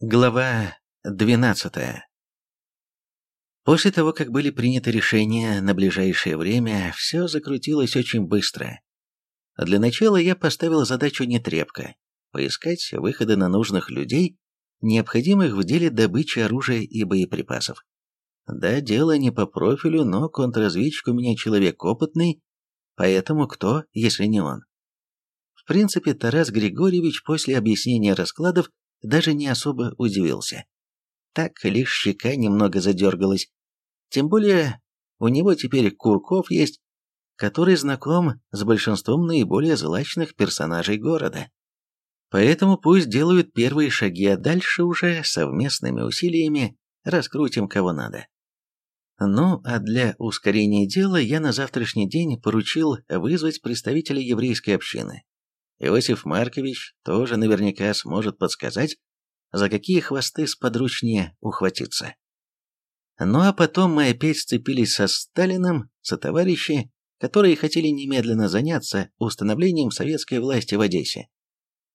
Глава 12. После того, как были приняты решения на ближайшее время, все закрутилось очень быстро. Для начала я поставил задачу нетрепко – поискать выходы на нужных людей, необходимых в деле добычи оружия и боеприпасов. Да, дело не по профилю, но контрразведчик у меня человек опытный, поэтому кто, если не он? В принципе, Тарас Григорьевич после объяснения раскладов даже не особо удивился. Так лишь щека немного задергалась. Тем более у него теперь Курков есть, который знаком с большинством наиболее злачных персонажей города. Поэтому пусть делают первые шаги, а дальше уже совместными усилиями раскрутим кого надо. Ну, а для ускорения дела я на завтрашний день поручил вызвать представителя еврейской общины. Иосиф Маркович тоже наверняка сможет подсказать, за какие хвосты сподручнее ухватиться. Ну а потом мы опять сцепились со Сталиным, со товарищи, которые хотели немедленно заняться установлением советской власти в Одессе.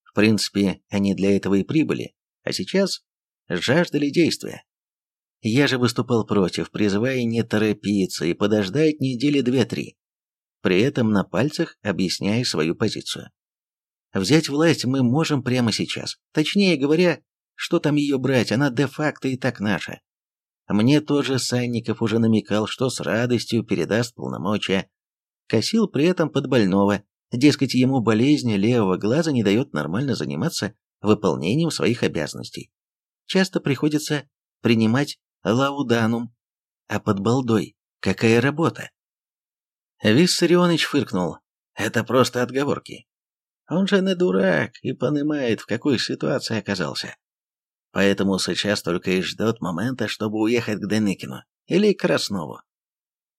В принципе, они для этого и прибыли, а сейчас жаждали действия. Я же выступал против, призывая не торопиться и подождать недели две-три, при этом на пальцах объясняя свою позицию. Взять власть мы можем прямо сейчас. Точнее говоря, что там ее брать, она де-факто и так наша. Мне тоже Санников уже намекал, что с радостью передаст полномочия. Косил при этом под больного, дескать, ему болезнь левого глаза не дает нормально заниматься выполнением своих обязанностей. Часто приходится принимать лауданум, а под балдой какая работа? Виссарионович фыркнул. Это просто отговорки. Он же не дурак и понимает, в какой ситуации оказался. Поэтому сейчас только и ждет момента, чтобы уехать к Деникину или к Краснову.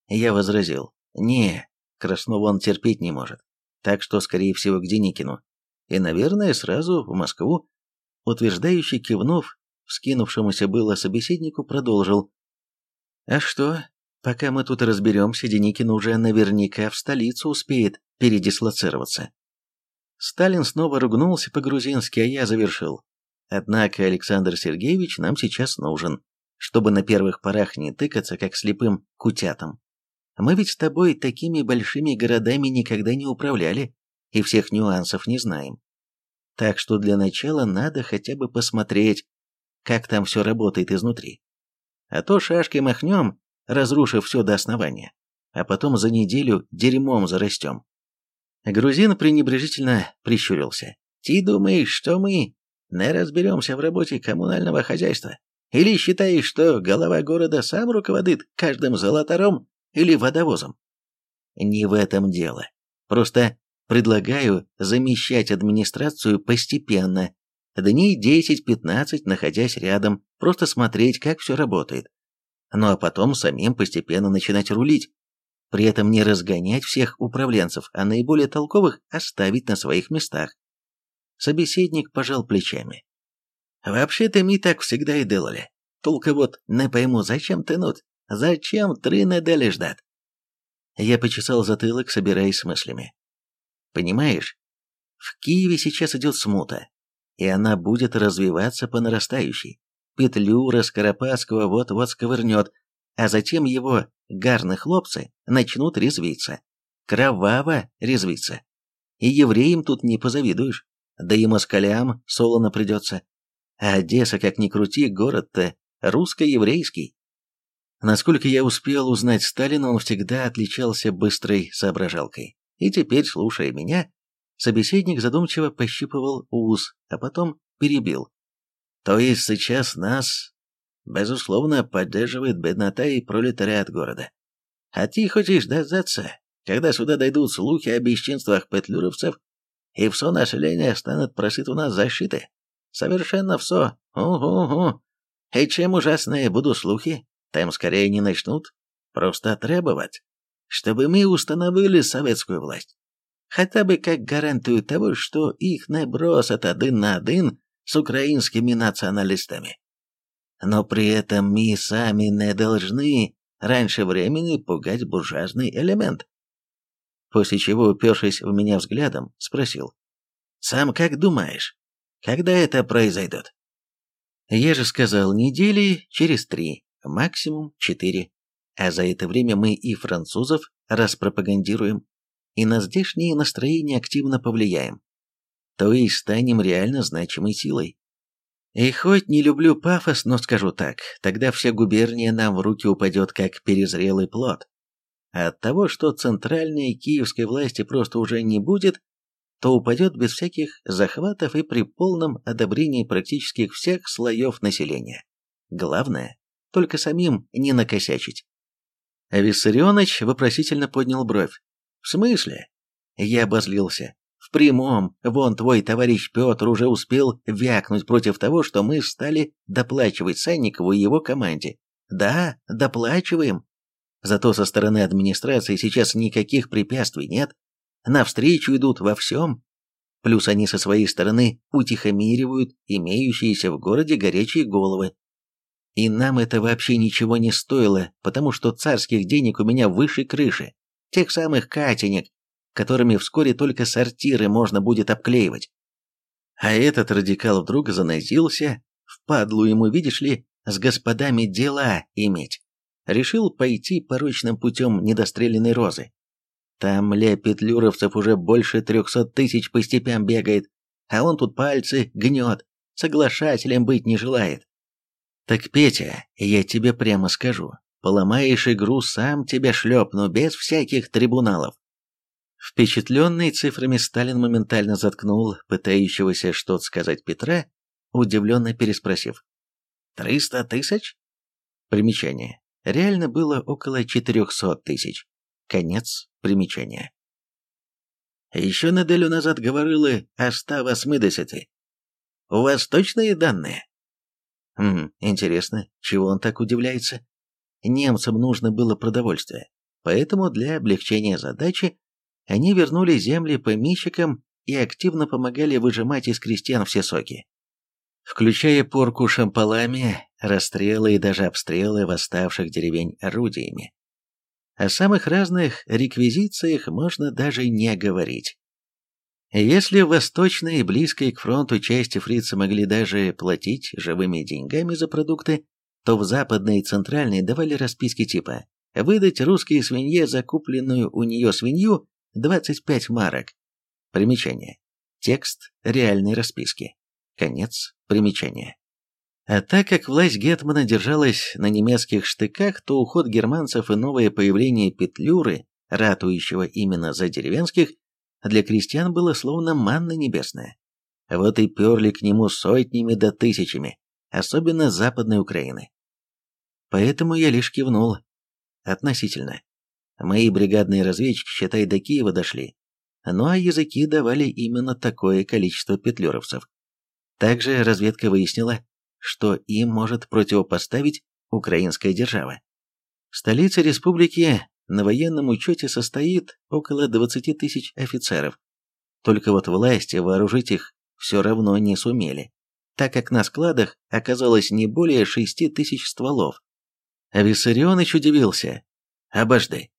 Я возразил, не, Краснову он терпеть не может, так что, скорее всего, к Деникину. И, наверное, сразу в Москву. Утверждающий кивнув, вскинувшемуся было собеседнику, продолжил. А что, пока мы тут разберемся, Деникин уже наверняка в столицу успеет передислоцироваться. Сталин снова ругнулся по-грузински, а я завершил. Однако Александр Сергеевич нам сейчас нужен, чтобы на первых порах не тыкаться, как слепым кутятам. Мы ведь с тобой такими большими городами никогда не управляли и всех нюансов не знаем. Так что для начала надо хотя бы посмотреть, как там все работает изнутри. А то шашкой махнем, разрушив все до основания, а потом за неделю дерьмом зарастем. Грузин пренебрежительно прищурился. «Ты думаешь, что мы не разберемся в работе коммунального хозяйства? Или считаешь, что голова города сам руководит каждым золотором или водовозом?» «Не в этом дело. Просто предлагаю замещать администрацию постепенно, дней 10-15 находясь рядом, просто смотреть, как все работает. Ну а потом самим постепенно начинать рулить при этом не разгонять всех управленцев, а наиболее толковых оставить на своих местах. Собеседник пожал плечами. «Вообще-то мы так всегда и делали. Только вот не пойму, зачем тянуть? Зачем три недели ждать?» Я почесал затылок, собираясь с мыслями. «Понимаешь, в Киеве сейчас идет смута, и она будет развиваться по нарастающей. Петлюра Скоропадского вот-вот сковырнет, а затем его гарны хлопцы начнут резвиться. Кроваво резвиться. И евреям тут не позавидуешь, да и москалям солоно придется. А Одесса, как ни крути, город-то русско-еврейский. Насколько я успел узнать Сталина, он всегда отличался быстрой соображалкой. И теперь, слушая меня, собеседник задумчиво пощипывал ус, а потом перебил. То есть сейчас нас безусловно, поддерживает беднота и пролетариат города. А ты хочешь дождаться, когда сюда дойдут слухи о бесчинствах петлюровцев, и все население станет просить у нас защиты? Совершенно все. Угу-угу. И чем ужасные будут слухи, тем скорее не начнут просто требовать, чтобы мы установили советскую власть. Хотя бы как гарантию того, что их не бросят один на один с украинскими националистами но при этом мы сами не должны раньше времени пугать буржуазный элемент. После чего, упершись в меня взглядом, спросил. «Сам как думаешь, когда это произойдет?» Я же сказал, недели через три, максимум четыре. А за это время мы и французов распропагандируем, и на здешние настроения активно повлияем. То есть станем реально значимой силой. И хоть не люблю пафос, но скажу так, тогда вся губерния нам в руки упадет как перезрелый плод. А от того, что центральной киевской власти просто уже не будет, то упадет без всяких захватов и при полном одобрении практически всех слоев населения. Главное, только самим не накосячить. Виссарионович вопросительно поднял бровь. «В смысле?» Я обозлился. «В прямом. Вон твой товарищ Петр уже успел вякнуть против того, что мы стали доплачивать Санникову и его команде. Да, доплачиваем. Зато со стороны администрации сейчас никаких препятствий нет. Навстречу идут во всем. Плюс они со своей стороны утихомиривают имеющиеся в городе горячие головы. И нам это вообще ничего не стоило, потому что царских денег у меня выше крыши. Тех самых катенек, которыми вскоре только сортиры можно будет обклеивать. А этот радикал вдруг занозился, впадлу ему, видишь ли, с господами дела иметь решил пойти порочным путем недостреленной розы. Там ля петлюровцев уже больше трехсот тысяч по степям бегает, а он тут пальцы гнет, соглашателем быть не желает. Так, Петя, я тебе прямо скажу, поломаешь игру, сам тебя шлепну, без всяких трибуналов. Впечатленный цифрами Сталин моментально заткнул пытающегося что-то сказать Петра, удивленно переспросив. «Триста тысяч?» Примечание реально было около 400 тысяч. Конец примечания. Еще неделю назад говорили о 180. У вас точные данные? Хм, интересно, чего он так удивляется? Немцам нужно было продовольствие, поэтому для облегчения задачи они вернули земли помещикам и активно помогали выжимать из крестьян все соки включая порку шампалами, расстрелы и даже обстрелы восставших деревень орудиями. О самых разных реквизициях можно даже не говорить. Если в восточной и близкой к фронту части фрицы могли даже платить живыми деньгами за продукты, то в западной и центральной давали расписки типа «выдать русской свинье закупленную у нее свинью 25 марок». Примечание. Текст реальной расписки. Конец примечания. А так как власть Гетмана держалась на немецких штыках, то уход германцев и новое появление Петлюры, ратующего именно за деревенских, для крестьян было словно манна небесная. Вот и перли к нему сотнями да тысячами, особенно Западной Украины. Поэтому я лишь кивнул. Относительно. Мои бригадные разведчики, считай, до Киева дошли. Ну а языки давали именно такое количество петлюровцев. Также разведка выяснила, что им может противопоставить украинская держава. В столице республики на военном учете состоит около 20 тысяч офицеров. Только вот власти вооружить их все равно не сумели, так как на складах оказалось не более 6 тысяч стволов. А Виссарионович удивился. «Обожди,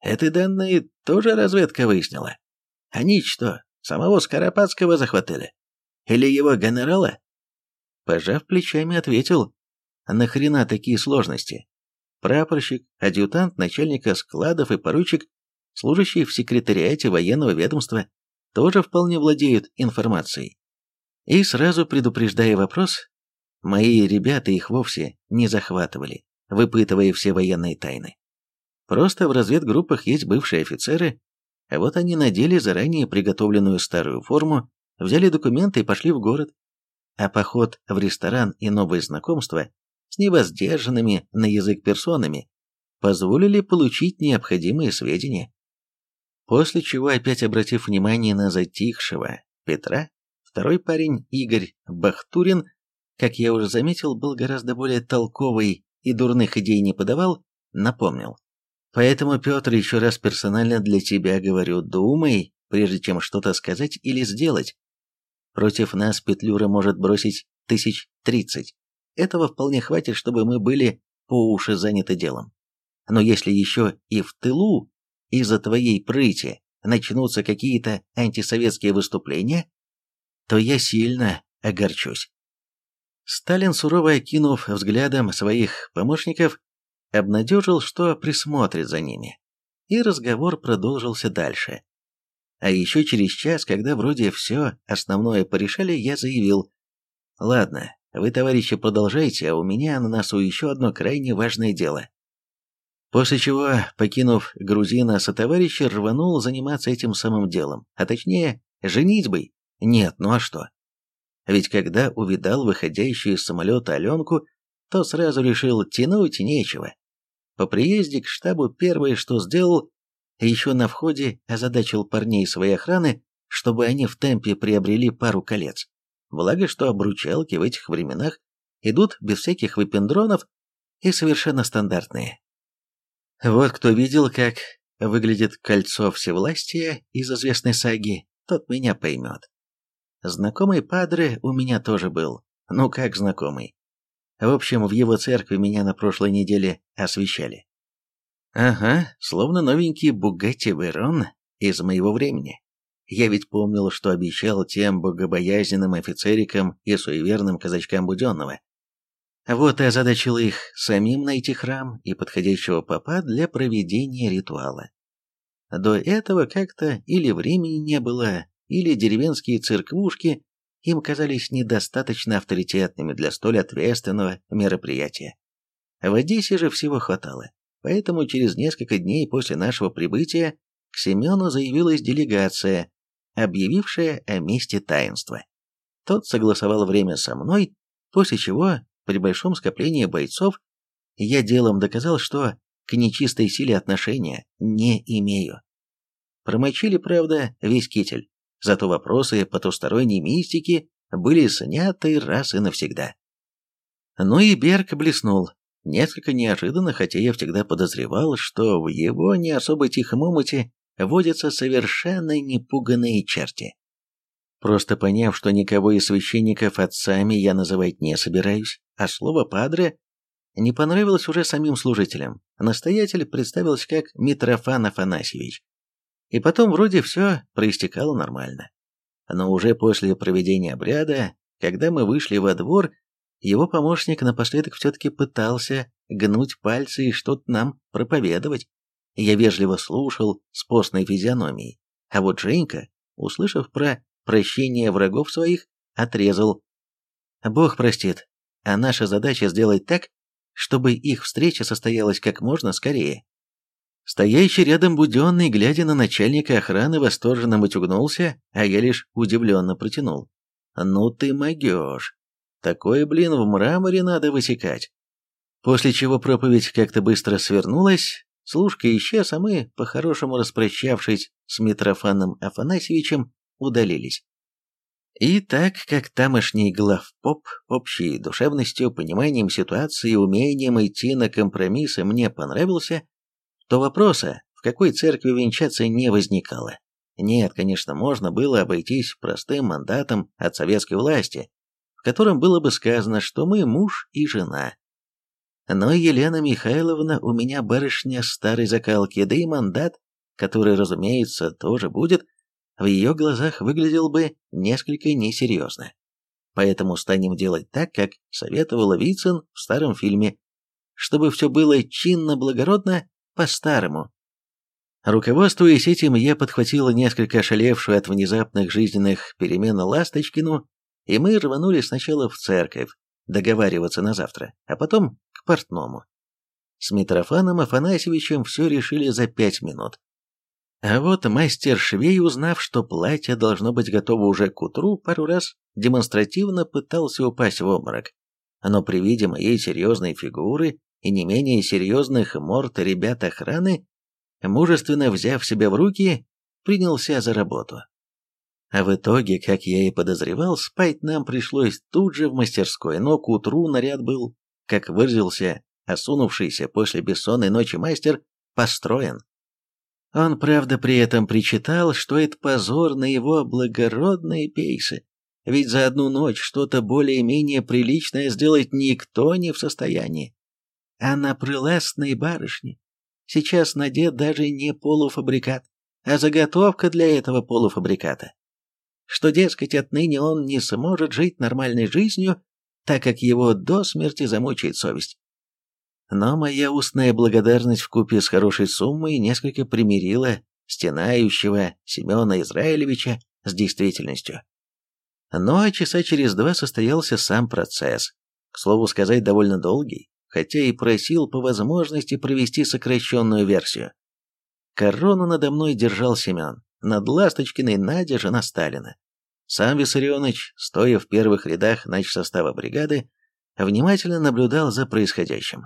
эти данные тоже разведка выяснила? Они что, самого Скоропадского захватили?» Или его генерала?» Пожав плечами, ответил, «Нахрена такие сложности? Прапорщик, адъютант начальника складов и поручик, служащие в секретариате военного ведомства, тоже вполне владеют информацией. И сразу предупреждая вопрос, мои ребята их вовсе не захватывали, выпытывая все военные тайны. Просто в разведгруппах есть бывшие офицеры, а вот они надели заранее приготовленную старую форму взяли документы и пошли в город. А поход в ресторан и новые знакомства с невоздержанными на язык персонами позволили получить необходимые сведения. После чего, опять обратив внимание на затихшего Петра, второй парень, Игорь Бахтурин, как я уже заметил, был гораздо более толковый и дурных идей не подавал, напомнил. Поэтому, Петр, еще раз персонально для тебя говорю, думай, прежде чем что-то сказать или сделать. Против нас Петлюра может бросить тысяч тридцать. Этого вполне хватит, чтобы мы были по уши заняты делом. Но если еще и в тылу из-за твоей прыти начнутся какие-то антисоветские выступления, то я сильно огорчусь. Сталин, сурово окинув взглядом своих помощников, обнадежил, что присмотрит за ними. И разговор продолжился дальше. А еще через час, когда вроде все основное порешали, я заявил, «Ладно, вы, товарищи, продолжайте, а у меня на носу еще одно крайне важное дело». После чего, покинув грузина со товарища, рванул заниматься этим самым делом, а точнее, женитьбой. Нет, ну а что? Ведь когда увидал выходящую из самолета Аленку, то сразу решил, тянуть нечего. По приезде к штабу первое, что сделал, еще на входе озадачил парней своей охраны, чтобы они в темпе приобрели пару колец. Благо, что обручалки в этих временах идут без всяких выпендронов и совершенно стандартные. Вот кто видел, как выглядит кольцо всевластия из известной саги, тот меня поймет. Знакомый Падре у меня тоже был. Ну как знакомый? В общем, в его церкви меня на прошлой неделе освещали. Ага, словно новенький Бугатти Верон из моего времени. Я ведь помнил, что обещал тем богобоязненным офицерикам и суеверным казачкам Буденного. Вот и озадачил их самим найти храм и подходящего попа для проведения ритуала. До этого как-то или времени не было, или деревенские церквушки им казались недостаточно авторитетными для столь ответственного мероприятия. В Одессе же всего хватало, поэтому через несколько дней после нашего прибытия к Семену заявилась делегация, объявившая о месте таинства. Тот согласовал время со мной, после чего, при большом скоплении бойцов, я делом доказал, что к нечистой силе отношения не имею. Промочили, правда, весь китель, зато вопросы потусторонней мистики были сняты раз и навсегда. Ну и Берг блеснул, несколько неожиданно, хотя я всегда подозревал, что в его не особо тихом омуте водятся совершенно непуганные черти. Просто поняв, что никого из священников отцами я называть не собираюсь, а слово «падре» не понравилось уже самим служителям, настоятель представился как Митрофан Афанасьевич. И потом вроде все проистекало нормально. Но уже после проведения обряда, когда мы вышли во двор, его помощник напоследок все-таки пытался гнуть пальцы и что-то нам проповедовать. Я вежливо слушал с постной физиономией, а вот Женька, услышав про прощение врагов своих, отрезал. Бог простит, а наша задача сделать так, чтобы их встреча состоялась как можно скорее. Стоящий рядом Буденный, глядя на начальника охраны, восторженно матюгнулся, а я лишь удивленно протянул. «Ну ты могешь! Такое, блин, в мраморе надо высекать!» После чего проповедь как-то быстро свернулась, служка исчез, а мы, по-хорошему распрощавшись с Митрофаном Афанасьевичем, удалились. И так как тамошний главпоп общей душевностью, пониманием ситуации и умением идти на компромиссы мне понравился, то вопроса, в какой церкви венчаться, не возникало. Нет, конечно, можно было обойтись простым мандатом от советской власти, в котором было бы сказано, что мы муж и жена. Но Елена Михайловна у меня барышня старой закалки, да и мандат, который, разумеется, тоже будет, в ее глазах выглядел бы несколько несерьезно. Поэтому станем делать так, как советовала Вицин в старом фильме, чтобы все было чинно-благородно по-старому. Руководствуясь этим, я подхватила несколько ошалевшую от внезапных жизненных перемен Ласточкину, и мы рванули сначала в церковь, договариваться на завтра, а потом к портному. С Митрофаном Афанасьевичем все решили за пять минут. А вот мастер швей, узнав, что платье должно быть готово уже к утру, пару раз демонстративно пытался упасть в обморок. Но при виде моей серьезной фигуры и не менее серьезных морд ребят охраны, мужественно взяв себя в руки, принялся за работу. А в итоге, как я и подозревал, спать нам пришлось тут же в мастерской, но к утру наряд был, как выразился осунувшийся после бессонной ночи мастер, построен. Он, правда, при этом причитал, что это позор на его благородные пейсы, ведь за одну ночь что-то более-менее приличное сделать никто не в состоянии а на прелестной барышне сейчас надет даже не полуфабрикат, а заготовка для этого полуфабриката. Что, дескать, отныне он не сможет жить нормальной жизнью, так как его до смерти замучает совесть. Но моя устная благодарность вкупе с хорошей суммой несколько примирила стенающего Семена Израилевича с действительностью. Ну а часа через два состоялся сам процесс, к слову сказать, довольно долгий, хотя и просил по возможности провести сокращенную версию. Корону надо мной держал Семен, над Ласточкиной Надя, жена Сталина. Сам Виссарионович, стоя в первых рядах состава бригады, внимательно наблюдал за происходящим.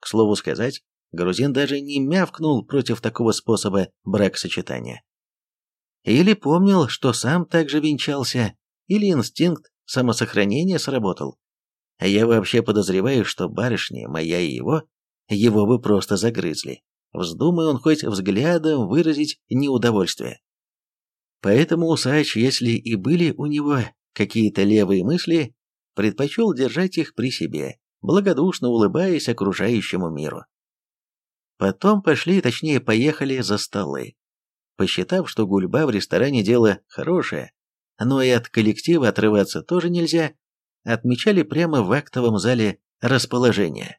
К слову сказать, грузин даже не мявкнул против такого способа бракосочетания. Или помнил, что сам также венчался, или инстинкт самосохранения сработал. А я вообще подозреваю, что барышня, моя и его, его бы просто загрызли. Вздумай он хоть взглядом выразить неудовольствие. Поэтому усач, если и были у него какие-то левые мысли, предпочел держать их при себе, благодушно улыбаясь окружающему миру. Потом пошли, точнее поехали за столы. Посчитав, что гульба в ресторане дело хорошее, но и от коллектива отрываться тоже нельзя, отмечали прямо в актовом зале расположение.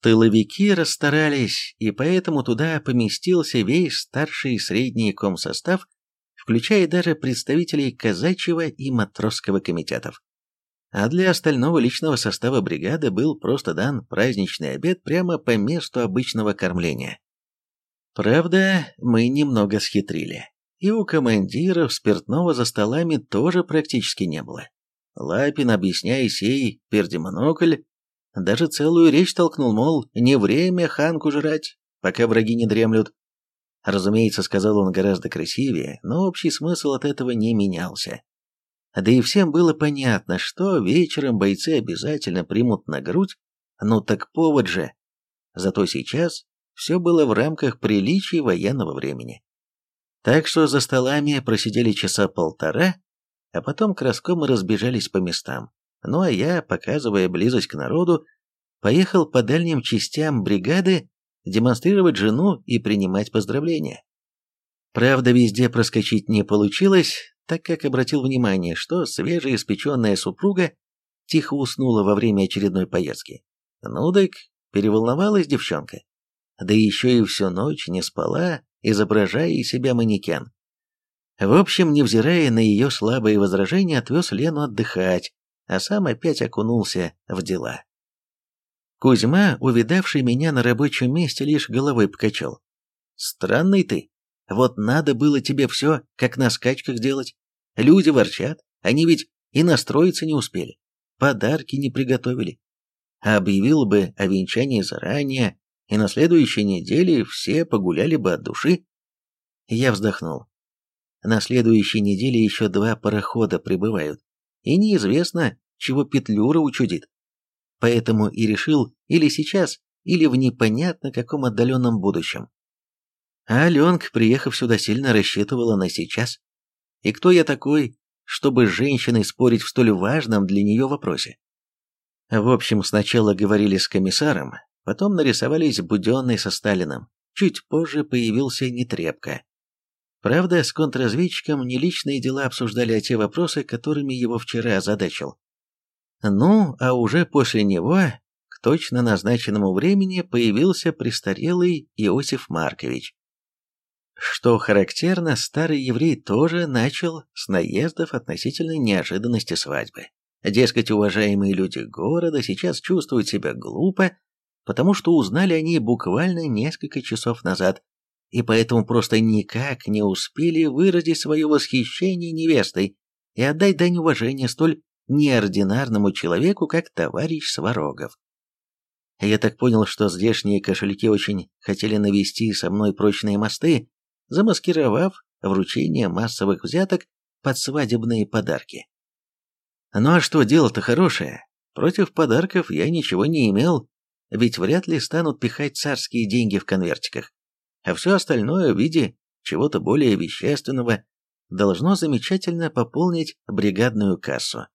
Тыловики расстарались, и поэтому туда поместился весь старший и средний комсостав включая даже представителей казачьего и матросского комитетов. А для остального личного состава бригады был просто дан праздничный обед прямо по месту обычного кормления. Правда, мы немного схитрили. И у командиров спиртного за столами тоже практически не было. Лапин, объясняя сей пердемонокль, даже целую речь толкнул, мол, не время ханку жрать, пока враги не дремлют. Разумеется, сказал он гораздо красивее, но общий смысл от этого не менялся. Да и всем было понятно, что вечером бойцы обязательно примут на грудь, ну так повод же. Зато сейчас все было в рамках приличий военного времени. Так что за столами просидели часа полтора, а потом краском разбежались по местам. Ну а я, показывая близость к народу, поехал по дальним частям бригады демонстрировать жену и принимать поздравления. Правда, везде проскочить не получилось, так как обратил внимание, что свежеиспеченная супруга тихо уснула во время очередной поездки. Ну так, переволновалась девчонка. Да еще и всю ночь не спала, изображая из себя манекен. В общем, невзирая на ее слабые возражения, отвез Лену отдыхать, а сам опять окунулся в дела. Кузьма, увидавший меня на рабочем месте, лишь головой покачал. «Странный ты. Вот надо было тебе все, как на скачках сделать. Люди ворчат, они ведь и настроиться не успели, подарки не приготовили. А объявил бы о венчании заранее, и на следующей неделе все погуляли бы от души». Я вздохнул. На следующей неделе еще два парохода прибывают, и неизвестно, чего Петлюра учудит поэтому и решил или сейчас, или в непонятно каком отдаленном будущем. А Аленка, приехав сюда, сильно рассчитывала на сейчас. И кто я такой, чтобы с женщиной спорить в столь важном для нее вопросе? В общем, сначала говорили с комиссаром, потом нарисовались Буденный со Сталиным, чуть позже появился Нетребко. Правда, с контрразведчиком не личные дела обсуждали, а те вопросы, которыми его вчера озадачил. Ну, а уже после него, к точно назначенному времени, появился престарелый Иосиф Маркович. Что характерно, старый еврей тоже начал с наездов относительно неожиданности свадьбы. Дескать, уважаемые люди города сейчас чувствуют себя глупо, потому что узнали они буквально несколько часов назад, и поэтому просто никак не успели выразить свое восхищение невестой и отдать дань уважения столь неординарному человеку, как товарищ Сварогов. Я так понял, что здешние кошельки очень хотели навести со мной прочные мосты, замаскировав вручение массовых взяток под свадебные подарки. Ну а что, дело-то хорошее. Против подарков я ничего не имел, ведь вряд ли станут пихать царские деньги в конвертиках. А все остальное в виде чего-то более вещественного должно замечательно пополнить бригадную кассу.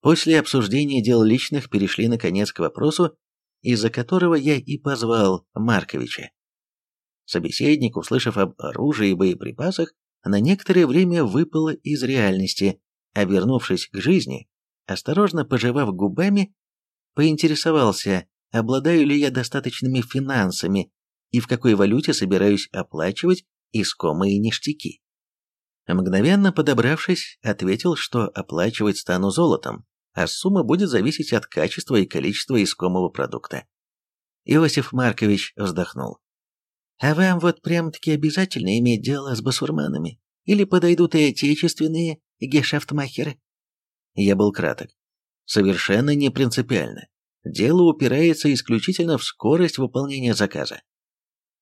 После обсуждения дел личных перешли наконец к вопросу, из-за которого я и позвал Марковича. Собеседник, услышав об оружии и боеприпасах, на некоторое время выпал из реальности, а вернувшись к жизни, осторожно пожевав губами, поинтересовался, обладаю ли я достаточными финансами и в какой валюте собираюсь оплачивать искомые ништяки. Мгновенно подобравшись, ответил, что оплачивать стану золотом, а сумма будет зависеть от качества и количества искомого продукта. Иосиф Маркович вздохнул. «А вам вот прям-таки обязательно иметь дело с басурманами? Или подойдут и отечественные гешефтмахеры?» Я был краток. Совершенно не принципиально. Дело упирается исключительно в скорость выполнения заказа.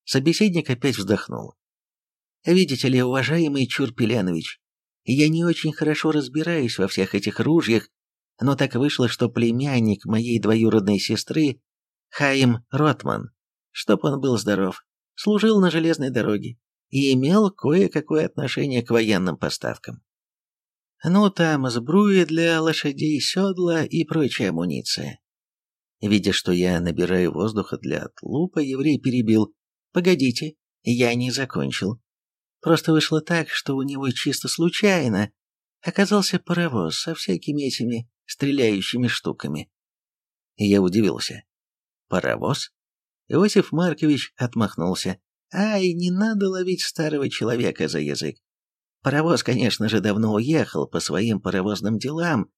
Собеседник опять вздохнул. «Видите ли, уважаемый Чурпелянович, я не очень хорошо разбираюсь во всех этих ружьях, но так вышло, что племянник моей двоюродной сестры, Хаим Ротман, чтоб он был здоров, служил на железной дороге и имел кое-какое отношение к военным поставкам. Ну, там сбруя для лошадей, седла и прочая амуниция. Видя, что я набираю воздуха для отлупа, еврей перебил. «Погодите, я не закончил. Просто вышло так, что у него чисто случайно оказался паровоз со всякими этими стреляющими штуками». Я удивился. «Паровоз?» Иосиф Маркович отмахнулся. «Ай, не надо ловить старого человека за язык. Паровоз, конечно же, давно уехал по своим паровозным делам,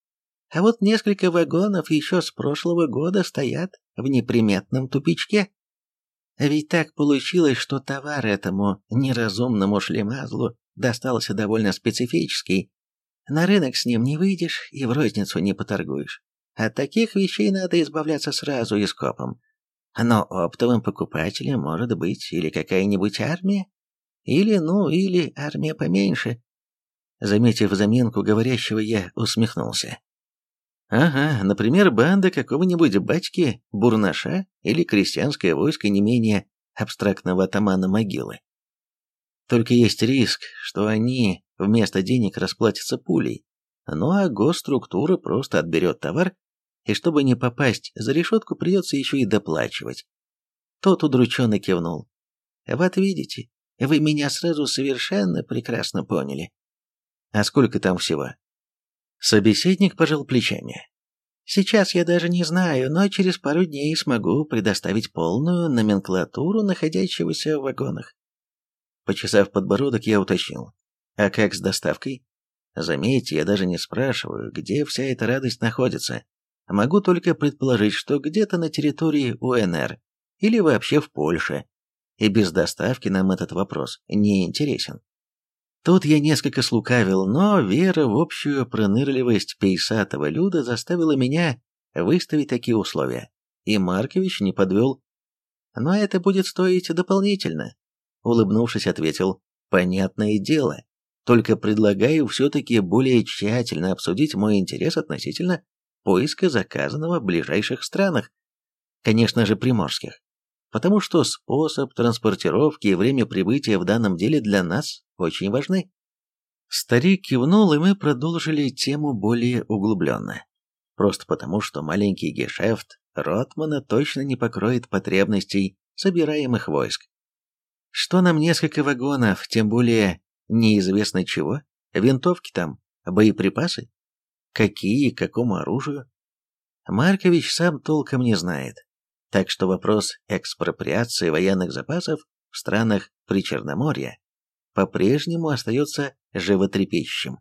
а вот несколько вагонов еще с прошлого года стоят в неприметном тупичке. Ведь так получилось, что товар этому неразумному шлемазлу достался довольно специфический. На рынок с ним не выйдешь и в розницу не поторгуешь. От таких вещей надо избавляться сразу и скопом. Но оптовым покупателем может быть или какая-нибудь армия, или, ну, или армия поменьше. Заметив заминку говорящего, я усмехнулся. Ага, например, банда какого-нибудь батьки, бурнаша или крестьянское войско не менее абстрактного атамана могилы. Только есть риск, что они вместо денег расплатятся пулей, ну а госструктура просто отберет товар, и чтобы не попасть за решетку, придется еще и доплачивать. Тот удрученно кивнул. Вот видите, вы меня сразу совершенно прекрасно поняли. А сколько там всего? Собеседник пожал плечами. Сейчас я даже не знаю, но через пару дней смогу предоставить полную номенклатуру находящегося в вагонах. Почесав подбородок, я уточнил. А как с доставкой? Заметьте, я даже не спрашиваю, где вся эта радость находится. Могу только предположить, что где-то на территории УНР или вообще в Польше. И без доставки нам этот вопрос не интересен. Тут я несколько слукавил, но вера в общую пронырливость пейсатого люда заставила меня выставить такие условия. И Маркович не подвел. Но это будет стоить дополнительно. Улыбнувшись, ответил, понятное дело, только предлагаю все-таки более тщательно обсудить мой интерес относительно поиска заказанного в ближайших странах, конечно же приморских потому что способ транспортировки и время прибытия в данном деле для нас очень важны. Старик кивнул, и мы продолжили тему более углубленно. Просто потому, что маленький гешефт Ротмана точно не покроет потребностей собираемых войск. Что нам несколько вагонов, тем более неизвестно чего, винтовки там, боеприпасы? Какие, какому оружию? Маркович сам толком не знает. Так что вопрос экспроприации военных запасов в странах Причерноморья по-прежнему остается животрепещущим.